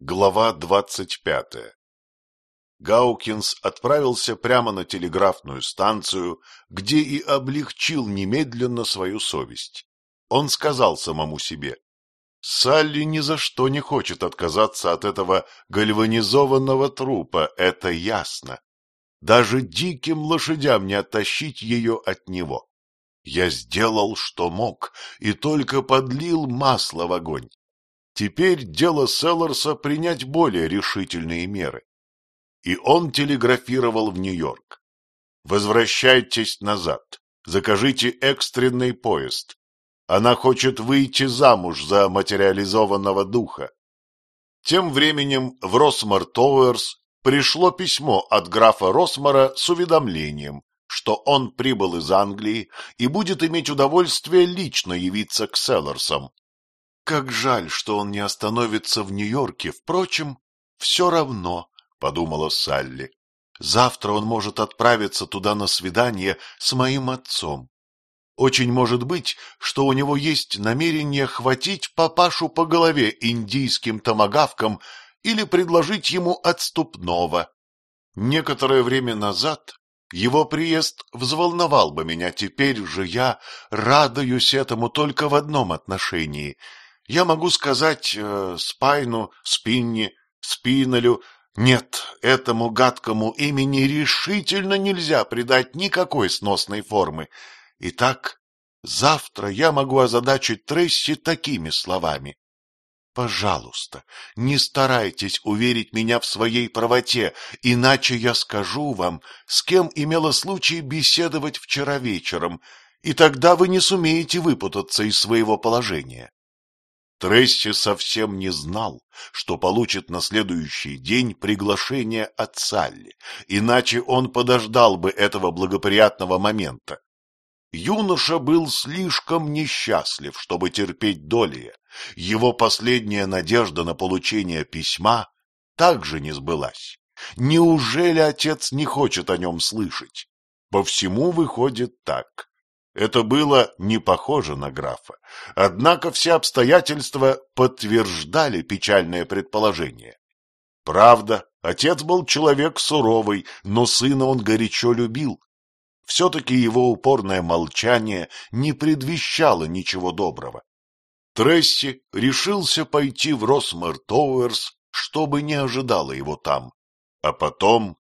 Глава двадцать пятая Гаукинс отправился прямо на телеграфную станцию, где и облегчил немедленно свою совесть. Он сказал самому себе, «Салли ни за что не хочет отказаться от этого гальванизованного трупа, это ясно. Даже диким лошадям не оттащить ее от него. Я сделал, что мог, и только подлил масло в огонь. Теперь дело Селларса принять более решительные меры. И он телеграфировал в Нью-Йорк. «Возвращайтесь назад. Закажите экстренный поезд. Она хочет выйти замуж за материализованного духа». Тем временем в Росмар Тауэрс пришло письмо от графа Росмара с уведомлением, что он прибыл из Англии и будет иметь удовольствие лично явиться к Селларсам как жаль, что он не остановится в Нью-Йорке. Впрочем, все равно, — подумала Салли. Завтра он может отправиться туда на свидание с моим отцом. Очень может быть, что у него есть намерение хватить папашу по голове индийским томагавком или предложить ему отступного. Некоторое время назад его приезд взволновал бы меня, теперь же я радуюсь этому только в одном отношении — я могу сказать э, Спайну, Спинни, Спинелю, нет, этому гадкому имени решительно нельзя придать никакой сносной формы. Итак, завтра я могу озадачить Тресси такими словами. Пожалуйста, не старайтесь уверить меня в своей правоте, иначе я скажу вам, с кем имела случай беседовать вчера вечером, и тогда вы не сумеете выпутаться из своего положения. Тресси совсем не знал, что получит на следующий день приглашение от Салли, иначе он подождал бы этого благоприятного момента. Юноша был слишком несчастлив, чтобы терпеть долия. Его последняя надежда на получение письма также не сбылась. Неужели отец не хочет о нем слышать? По всему выходит так. Это было не похоже на графа, однако все обстоятельства подтверждали печальное предположение. Правда, отец был человек суровый, но сына он горячо любил. Все-таки его упорное молчание не предвещало ничего доброго. Тресси решился пойти в Росмар Тауэрс, чтобы не ожидало его там. А потом...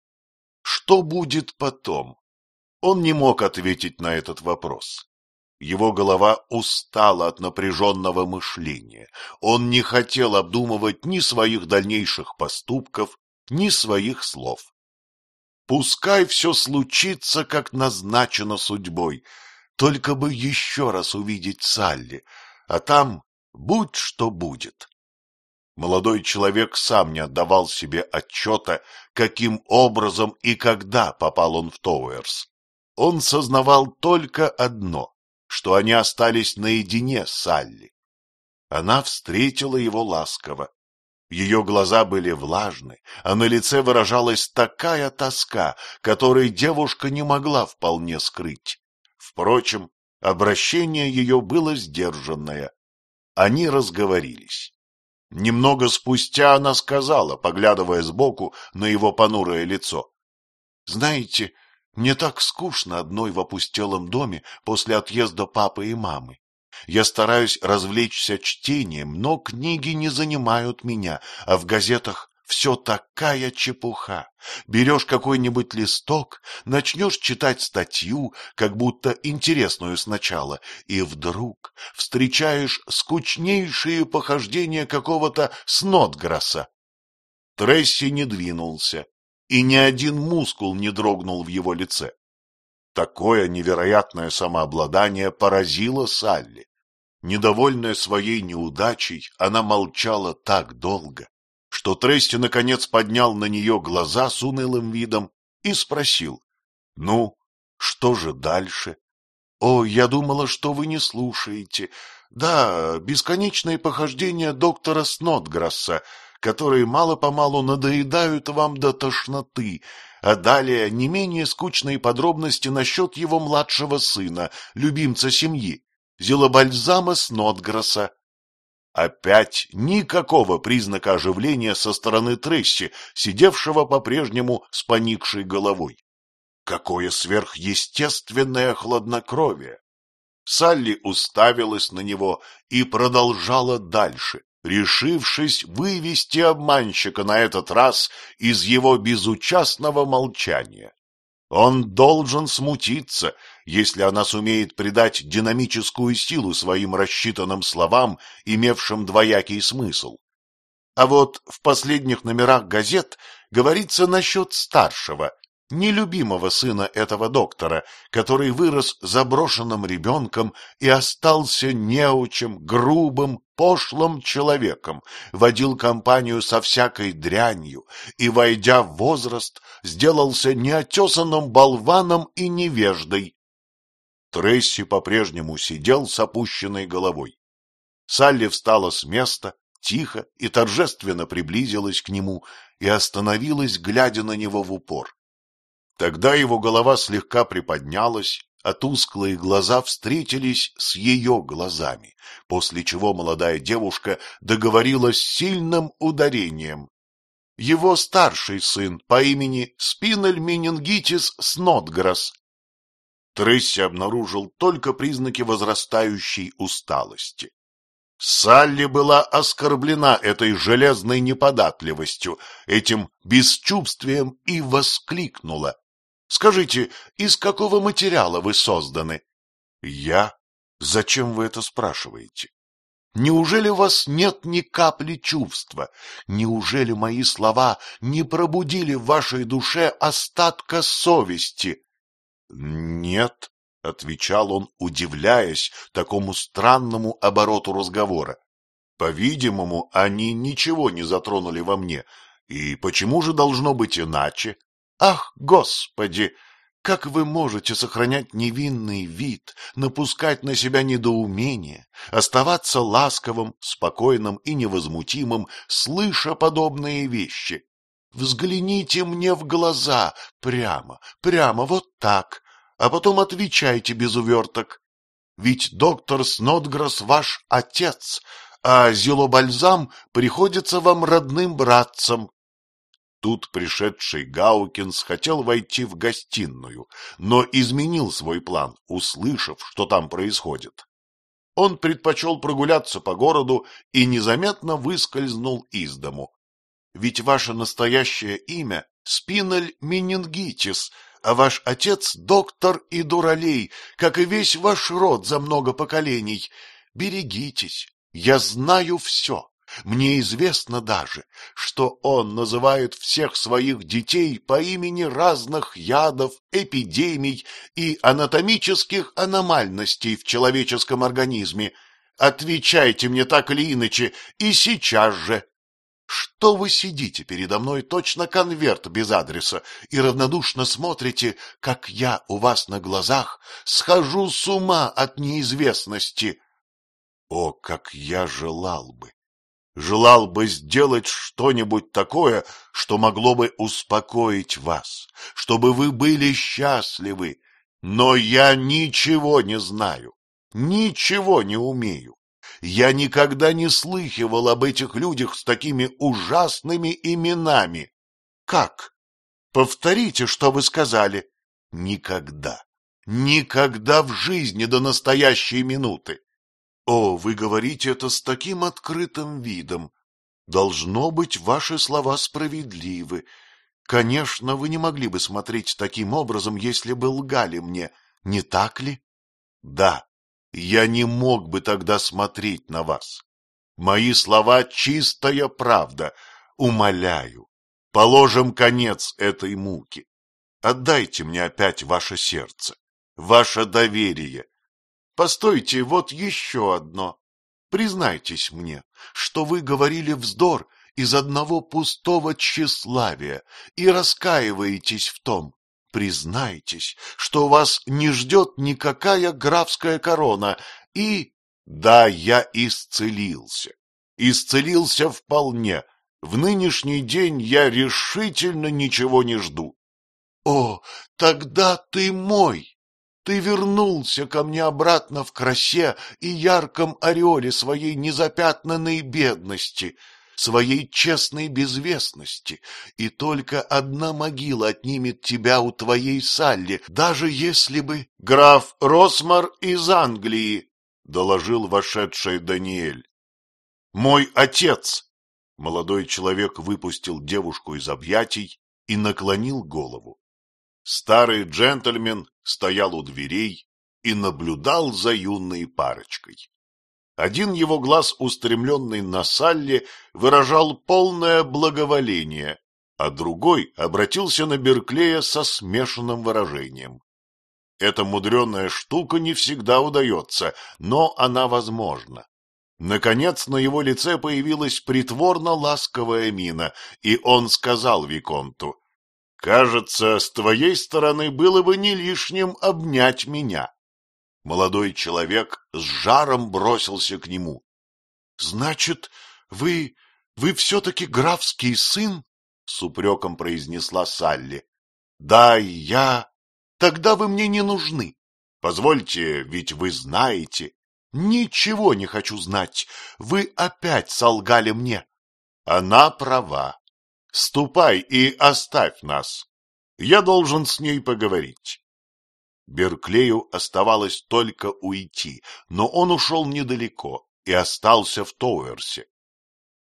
Что будет потом? Он не мог ответить на этот вопрос. Его голова устала от напряженного мышления. Он не хотел обдумывать ни своих дальнейших поступков, ни своих слов. Пускай все случится, как назначено судьбой, только бы еще раз увидеть Салли, а там будь что будет. Молодой человек сам не отдавал себе отчета, каким образом и когда попал он в Тоуэрс. Он сознавал только одно, что они остались наедине с Салли. Она встретила его ласково. Ее глаза были влажны, а на лице выражалась такая тоска, которой девушка не могла вполне скрыть. Впрочем, обращение ее было сдержанное. Они разговорились. Немного спустя она сказала, поглядывая сбоку на его понурое лицо. — Знаете, — мне так скучно одной в опустелом доме после отъезда папы и мамы. Я стараюсь развлечься чтением, но книги не занимают меня, а в газетах все такая чепуха. Берешь какой-нибудь листок, начнешь читать статью, как будто интересную сначала, и вдруг встречаешь скучнейшие похождения какого-то Снотграсса. Тресси не двинулся, и ни один мускул не дрогнул в его лице. Такое невероятное самообладание поразило Салли. Недовольная своей неудачей, она молчала так долго, что Трести наконец поднял на нее глаза с унылым видом и спросил, «Ну, что же дальше?» «О, я думала, что вы не слушаете. Да, бесконечные похождения доктора Снотграсса, которые мало-помалу надоедают вам до тошноты, а далее не менее скучные подробности насчет его младшего сына, любимца семьи, Зелобальзама Снотграсса. Опять никакого признака оживления со стороны Тресси, сидевшего по-прежнему с поникшей головой. Какое сверхъестественное хладнокровие! Салли уставилась на него и продолжала дальше, решившись вывести обманщика на этот раз из его безучастного молчания. Он должен смутиться, если она сумеет придать динамическую силу своим рассчитанным словам, имевшим двоякий смысл. А вот в последних номерах газет говорится насчет старшего, нелюбимого сына этого доктора, который вырос заброшенным ребенком и остался неучим, грубым, пошлым человеком, водил компанию со всякой дрянью и, войдя в возраст, сделался неотесанным болваном и невеждой. Тресси по-прежнему сидел с опущенной головой. Салли встала с места, тихо и торжественно приблизилась к нему и остановилась, глядя на него в упор. Тогда его голова слегка приподнялась, а тусклые глаза встретились с ее глазами, после чего молодая девушка договорила с сильным ударением. Его старший сын по имени Спинель Менингитис Снотграсс. Тресси обнаружил только признаки возрастающей усталости. Салли была оскорблена этой железной неподатливостью, этим бесчувствием и воскликнула. Скажите, из какого материала вы созданы? Я? Зачем вы это спрашиваете? Неужели у вас нет ни капли чувства? Неужели мои слова не пробудили в вашей душе остатка совести? Нет, — отвечал он, удивляясь такому странному обороту разговора. По-видимому, они ничего не затронули во мне. И почему же должно быть иначе? Ах, Господи! Как вы можете сохранять невинный вид, напускать на себя недоумение, оставаться ласковым, спокойным и невозмутимым, слыша подобные вещи? Взгляните мне в глаза, прямо, прямо, вот так, а потом отвечайте без уверток. Ведь доктор Снотгресс ваш отец, а Зилобальзам приходится вам родным братцем. Тут пришедший Гаукинс хотел войти в гостиную, но изменил свой план, услышав, что там происходит. Он предпочел прогуляться по городу и незаметно выскользнул из дому. Ведь ваше настоящее имя — Спинель Менингитис, а ваш отец — доктор и дуралей, как и весь ваш род за много поколений. Берегитесь, я знаю все. Мне известно даже, что он называет всех своих детей по имени разных ядов, эпидемий и анатомических аномальностей в человеческом организме. Отвечайте мне так или иначе, и сейчас же. Что вы сидите передо мной точно конверт без адреса и равнодушно смотрите, как я у вас на глазах схожу с ума от неизвестности? О, как я желал бы, желал бы сделать что-нибудь такое, что могло бы успокоить вас, чтобы вы были счастливы, но я ничего не знаю, ничего не умею. Я никогда не слыхивал об этих людях с такими ужасными именами. Как? Повторите, что вы сказали. Никогда, никогда в жизни до настоящей минуты. О, вы говорите это с таким открытым видом. Должно быть, ваши слова справедливы. Конечно, вы не могли бы смотреть таким образом, если бы лгали мне, не так ли? Да, я не мог бы тогда смотреть на вас. Мои слова — чистая правда. Умоляю, положим конец этой муке. Отдайте мне опять ваше сердце, ваше доверие, Постойте, вот еще одно. Признайтесь мне, что вы говорили вздор из одного пустого тщеславия и раскаиваетесь в том. Признайтесь, что вас не ждет никакая графская корона, и... Да, я исцелился. Исцелился вполне. В нынешний день я решительно ничего не жду. О, тогда ты мой! Ты вернулся ко мне обратно в красе и ярком ореоле своей незапятнанной бедности, своей честной безвестности, и только одна могила отнимет тебя у твоей Салли, даже если бы... — Граф Росмар из Англии, — доложил вошедший Даниэль. — Мой отец! Молодой человек выпустил девушку из объятий и наклонил голову. Старый джентльмен стоял у дверей и наблюдал за юной парочкой. Один его глаз, устремленный на Салли, выражал полное благоволение, а другой обратился на Берклея со смешанным выражением. Эта мудреная штука не всегда удается, но она возможна. Наконец на его лице появилась притворно ласковая мина, и он сказал Виконту, «Кажется, с твоей стороны было бы не лишним обнять меня». Молодой человек с жаром бросился к нему. — Значит, вы... вы все-таки графский сын? — с упреком произнесла Салли. — Да, я... Тогда вы мне не нужны. Позвольте, ведь вы знаете. Ничего не хочу знать. Вы опять солгали мне. Она права. Ступай и оставь нас. Я должен с ней поговорить. Берклею оставалось только уйти, но он ушел недалеко и остался в Тоуэрсе.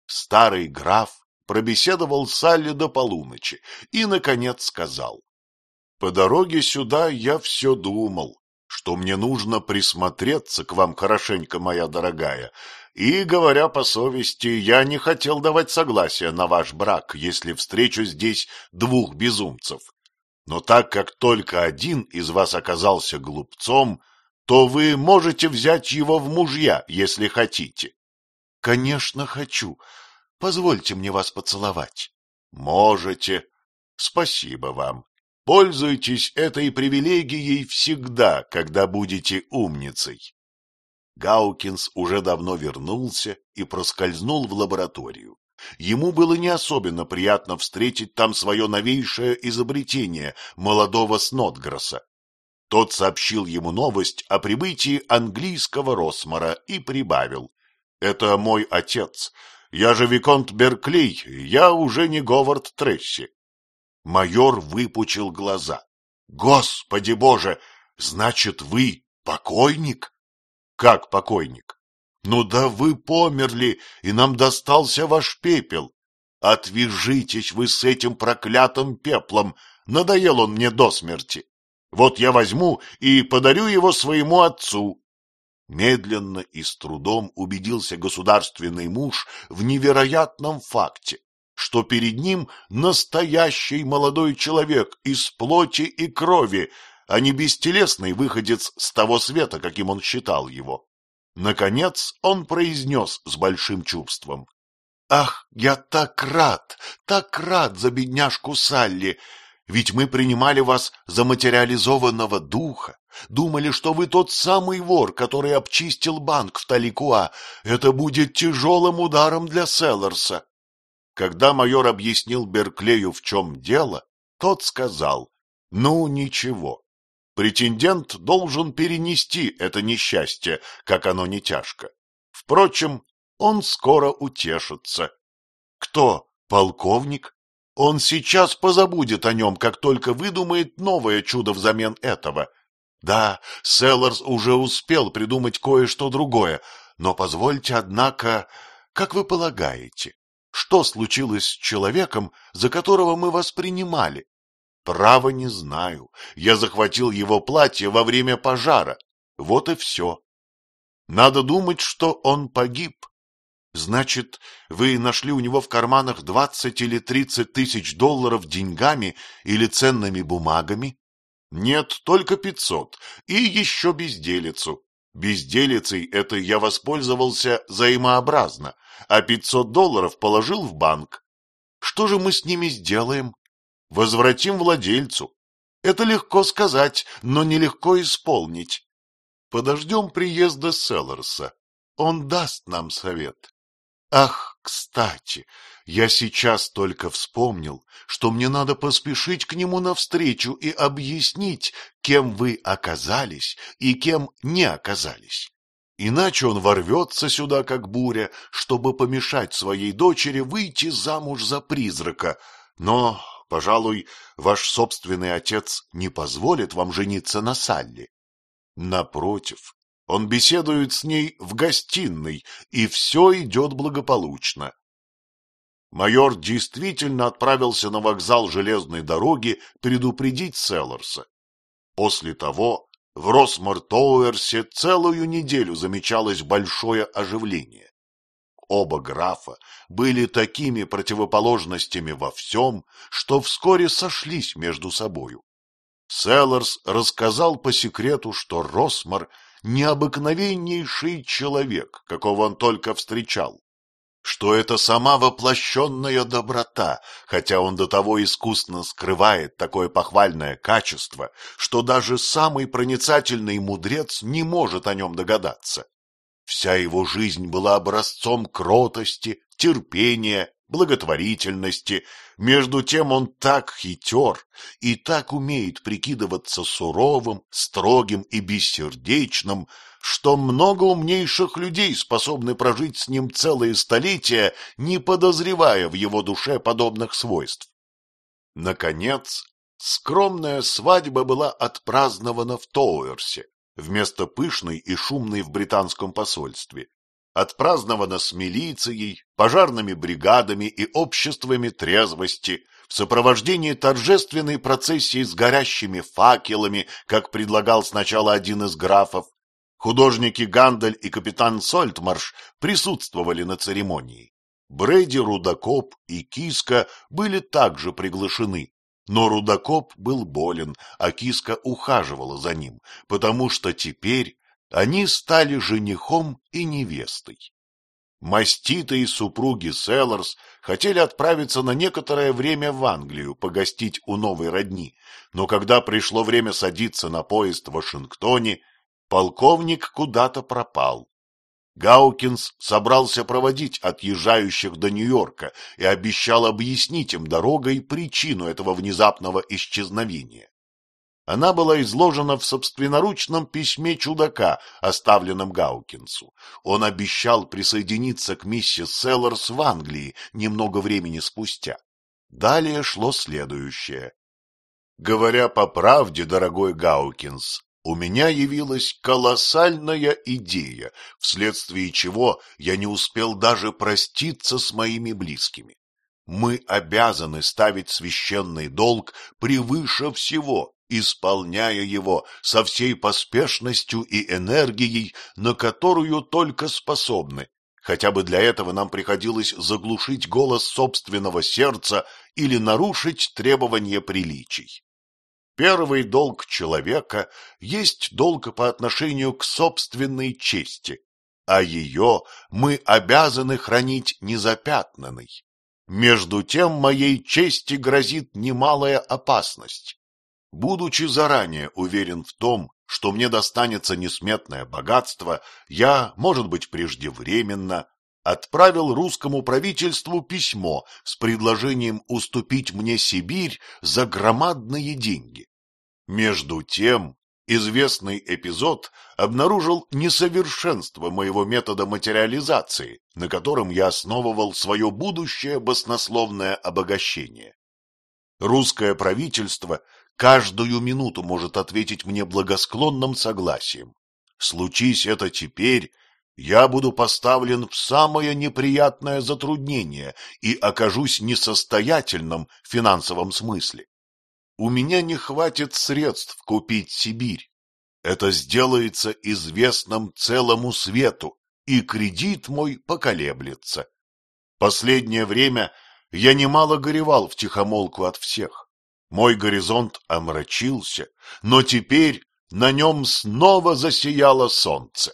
Старый граф пробеседовал с Салли до полуночи и, наконец, сказал. — По дороге сюда я все думал, что мне нужно присмотреться к вам хорошенько, моя дорогая, и, говоря по совести, я не хотел давать согласия на ваш брак, если встречу здесь двух безумцев. Но так как только один из вас оказался глупцом, то вы можете взять его в мужья, если хотите. — Конечно, хочу. Позвольте мне вас поцеловать. — Можете. Спасибо вам. Пользуйтесь этой привилегией всегда, когда будете умницей. Гаукинс уже давно вернулся и проскользнул в лабораторию. Ему было не особенно приятно встретить там свое новейшее изобретение, молодого Снотгресса. Тот сообщил ему новость о прибытии английского Росмара и прибавил. — Это мой отец. Я же Виконт Берклей, я уже не Говард Тресси. Майор выпучил глаза. — Господи боже! Значит, вы покойник? — Как покойник? Ну да вы померли, и нам достался ваш пепел. Отвяжитесь вы с этим проклятым пеплом, надоел он мне до смерти. Вот я возьму и подарю его своему отцу. Медленно и с трудом убедился государственный муж в невероятном факте, что перед ним настоящий молодой человек из плоти и крови, а не бестелесный выходец с того света, каким он считал его. Наконец он произнес с большим чувством. — Ах, я так рад, так рад за бедняжку Салли! Ведь мы принимали вас за материализованного духа, думали, что вы тот самый вор, который обчистил банк в Таликуа. Это будет тяжелым ударом для Селлерса. Когда майор объяснил Берклею, в чем дело, тот сказал, — Ну, ничего, Претендент должен перенести это несчастье, как оно не тяжко. Впрочем, он скоро утешится. Кто? Полковник? Он сейчас позабудет о нем, как только выдумает новое чудо взамен этого. Да, Селларс уже успел придумать кое-что другое, но позвольте, однако, как вы полагаете, что случилось с человеком, за которого мы вас принимали? Право не знаю. Я захватил его платье во время пожара. Вот и все. Надо думать, что он погиб. Значит, вы нашли у него в карманах двадцать или тридцать тысяч долларов деньгами или ценными бумагами? Нет, только пятьсот. И еще безделицу. Безделицей это я воспользовался взаимообразно, а пятьсот долларов положил в банк. Что же мы с ними сделаем? Возвратим владельцу. Это легко сказать, но нелегко исполнить. Подождем приезда Селлерса. Он даст нам совет. Ах, кстати, я сейчас только вспомнил, что мне надо поспешить к нему навстречу и объяснить, кем вы оказались и кем не оказались. Иначе он ворвется сюда, как буря, чтобы помешать своей дочери выйти замуж за призрака. Но, пожалуй, ваш собственный отец не позволит вам жениться на Салли. Напротив, он беседует с ней в гостиной, и все идет благополучно. Майор действительно отправился на вокзал железной дороги предупредить Селларса. После того в Росмартоуэрсе целую неделю замечалось большое оживление. Оба графа были такими противоположностями во всем, что вскоре сошлись между собою. Селларс рассказал по секрету, что Росмар — необыкновеннейший человек, какого он только встречал что это сама воплощенная доброта, хотя он до того искусно скрывает такое похвальное качество, что даже самый проницательный мудрец не может о нем догадаться. Вся его жизнь была образцом кротости, терпения, благотворительности. Между тем он так хитер и так умеет прикидываться суровым, строгим и бессердечным, что много умнейших людей способны прожить с ним целые столетия, не подозревая в его душе подобных свойств. Наконец, скромная свадьба была отпразднована в Тоуэрсе, вместо пышной и шумной в британском посольстве. Отпразднована с милицией, пожарными бригадами и обществами трезвости, в сопровождении торжественной процессии с горящими факелами, как предлагал сначала один из графов, Художники Гандель и капитан Сольтмарш присутствовали на церемонии. Брэди, Рудокоп и Киска были также приглашены, но Рудокоп был болен, а Киска ухаживала за ним, потому что теперь они стали женихом и невестой. Маститые супруги Селларс хотели отправиться на некоторое время в Англию погостить у новой родни, но когда пришло время садиться на поезд в Вашингтоне, Полковник куда-то пропал. Гаукинс собрался проводить отъезжающих до Нью-Йорка и обещал объяснить им дорогой причину этого внезапного исчезновения. Она была изложена в собственноручном письме чудака, оставленном Гаукинсу. Он обещал присоединиться к миссис Селлерс в Англии немного времени спустя. Далее шло следующее. Говоря по правде, дорогой Гаукинс, у меня явилась колоссальная идея, вследствие чего я не успел даже проститься с моими близкими. Мы обязаны ставить священный долг превыше всего, исполняя его со всей поспешностью и энергией, на которую только способны. Хотя бы для этого нам приходилось заглушить голос собственного сердца или нарушить требования приличий. Первый долг человека есть долг по отношению к собственной чести, а ее мы обязаны хранить незапятнанной. Между тем моей чести грозит немалая опасность. Будучи заранее уверен в том, что мне достанется несметное богатство, я, может быть, преждевременно, отправил русскому правительству письмо с предложением уступить мне Сибирь за громадные деньги. Между тем, известный эпизод обнаружил несовершенство моего метода материализации, на котором я основывал свое будущее баснословное обогащение. Русское правительство каждую минуту может ответить мне благосклонным согласием. Случись это теперь, я буду поставлен в самое неприятное затруднение и окажусь несостоятельным в финансовом смысле. У меня не хватит средств купить Сибирь. Это сделается известным целому свету, и кредит мой поколеблется. Последнее время я немало горевал в тихомолку от всех. Мой горизонт омрачился, но теперь на нем снова засияло солнце.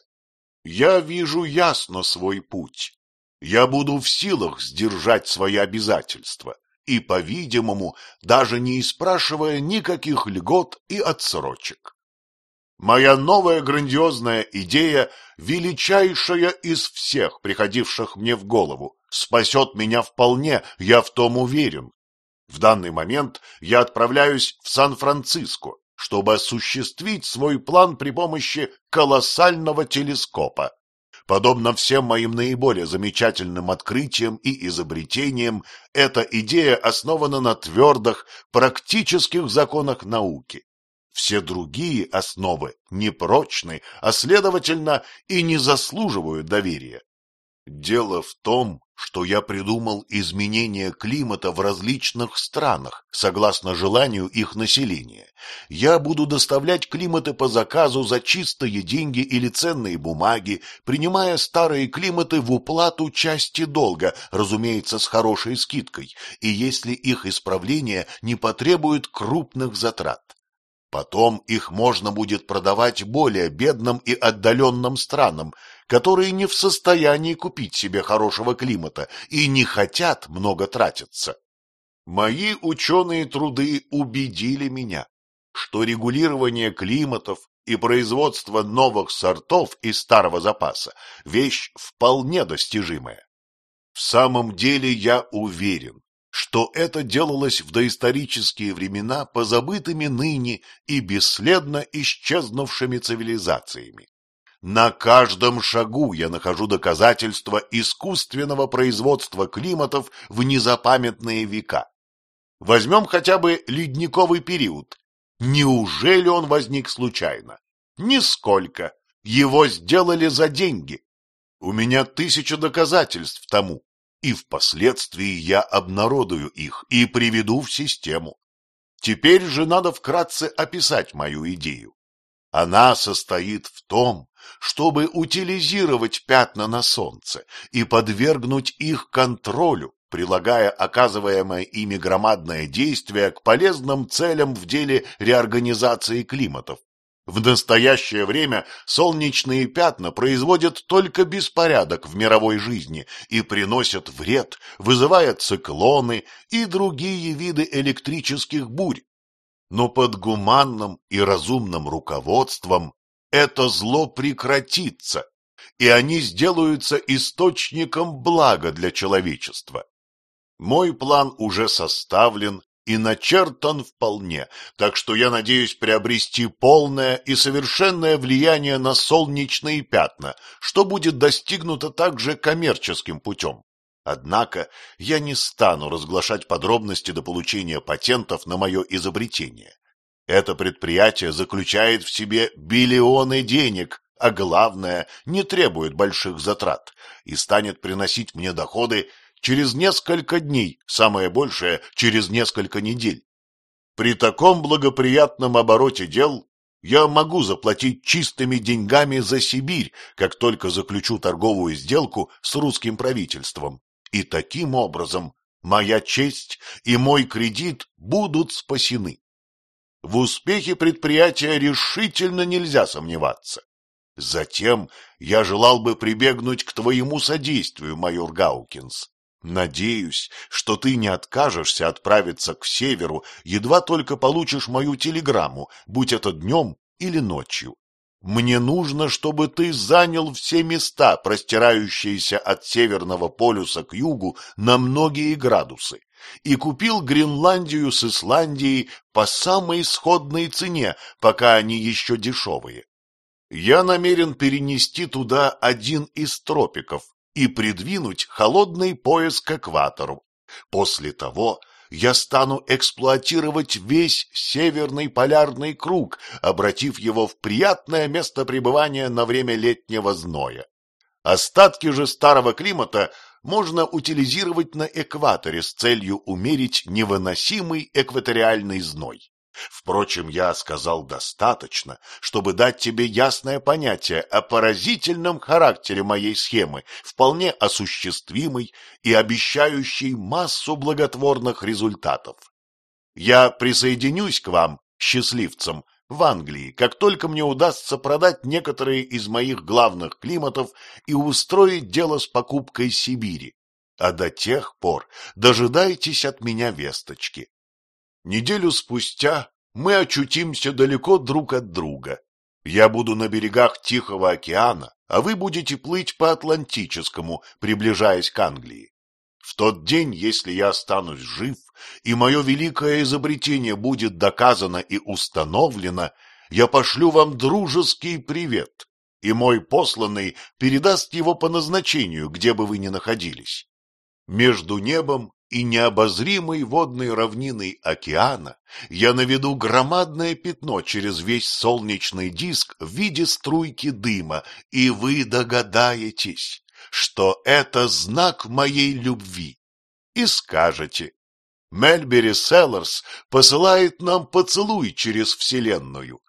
Я вижу ясно свой путь. Я буду в силах сдержать свои обязательства и, по-видимому, даже не испрашивая никаких льгот и отсрочек. Моя новая грандиозная идея величайшая из всех, приходивших мне в голову, спасет меня вполне, я в том уверен. В данный момент я отправляюсь в Сан-Франциско, чтобы осуществить свой план при помощи колоссального телескопа. Подобно всем моим наиболее замечательным открытиям и изобретениям, эта идея основана на твердых, практических законах науки. Все другие основы непрочны, а следовательно и не заслуживают доверия. Дело в том, что я придумал изменение климата в различных странах, согласно желанию их населения. Я буду доставлять климаты по заказу за чистые деньги или ценные бумаги, принимая старые климаты в уплату части долга, разумеется, с хорошей скидкой, и если их исправление не потребует крупных затрат. Потом их можно будет продавать более бедным и отдаленным странам, которые не в состоянии купить себе хорошего климата и не хотят много тратиться. Мои ученые труды убедили меня, что регулирование климатов и производство новых сортов из старого запаса – вещь вполне достижимая. В самом деле я уверен, что это делалось в доисторические времена позабытыми ныне и бесследно исчезнувшими цивилизациями. На каждом шагу я нахожу доказательства искусственного производства климатов в незапамятные века. Возьмем хотя бы ледниковый период. Неужели он возник случайно? Нисколько. Его сделали за деньги. У меня тысяча доказательств тому и впоследствии я обнародую их и приведу в систему. Теперь же надо вкратце описать мою идею. Она состоит в том, чтобы утилизировать пятна на солнце и подвергнуть их контролю, прилагая оказываемое ими громадное действие к полезным целям в деле реорганизации климатов, в настоящее время солнечные пятна производят только беспорядок в мировой жизни и приносят вред, вызывая циклоны и другие виды электрических бурь. Но под гуманным и разумным руководством это зло прекратится, и они сделаются источником блага для человечества. Мой план уже составлен и начертан вполне, так что я надеюсь приобрести полное и совершенное влияние на солнечные пятна, что будет достигнуто также коммерческим путем. Однако я не стану разглашать подробности до получения патентов на мое изобретение. Это предприятие заключает в себе биллионы денег, а главное, не требует больших затрат и станет приносить мне доходы через несколько дней, самое большее через несколько недель. При таком благоприятном обороте дел я могу заплатить чистыми деньгами за Сибирь, как только заключу торговую сделку с русским правительством. И таким образом моя честь и мой кредит будут спасены. В успехе предприятия решительно нельзя сомневаться. Затем я желал бы прибегнуть к твоему содействию, майор Гаукинс. Надеюсь, что ты не откажешься отправиться к северу, едва только получишь мою телеграмму, будь это днем или ночью. Мне нужно, чтобы ты занял все места, простирающиеся от Северного полюса к югу на многие градусы, и купил Гренландию с Исландией по самой сходной цене, пока они еще дешевые. Я намерен перенести туда один из тропиков, и придвинуть холодный пояс к экватору. После того я стану эксплуатировать весь северный полярный круг, обратив его в приятное место пребывания на время летнего зноя. Остатки же старого климата можно утилизировать на экваторе с целью умерить невыносимый экваториальный зной. Впрочем, я сказал достаточно, чтобы дать тебе ясное понятие о поразительном характере моей схемы, вполне осуществимой и обещающей массу благотворных результатов. Я присоединюсь к вам, счастливцам, в Англии, как только мне удастся продать некоторые из моих главных климатов и устроить дело с покупкой Сибири. А до тех пор дожидайтесь от меня весточки. Неделю спустя мы очутимся далеко друг от друга. Я буду на берегах Тихого океана, а вы будете плыть по Атлантическому, приближаясь к Англии. В тот день, если я останусь жив, и мое великое изобретение будет доказано и установлено, я пошлю вам дружеский привет, и мой посланный передаст его по назначению, где бы вы ни находились. Между небом и необозримой водной равниной океана я наведу громадное пятно через весь солнечный диск в виде струйки дыма, и вы догадаетесь, что это знак моей любви. И скажете, Мельбери Селлерс посылает нам поцелуй через Вселенную,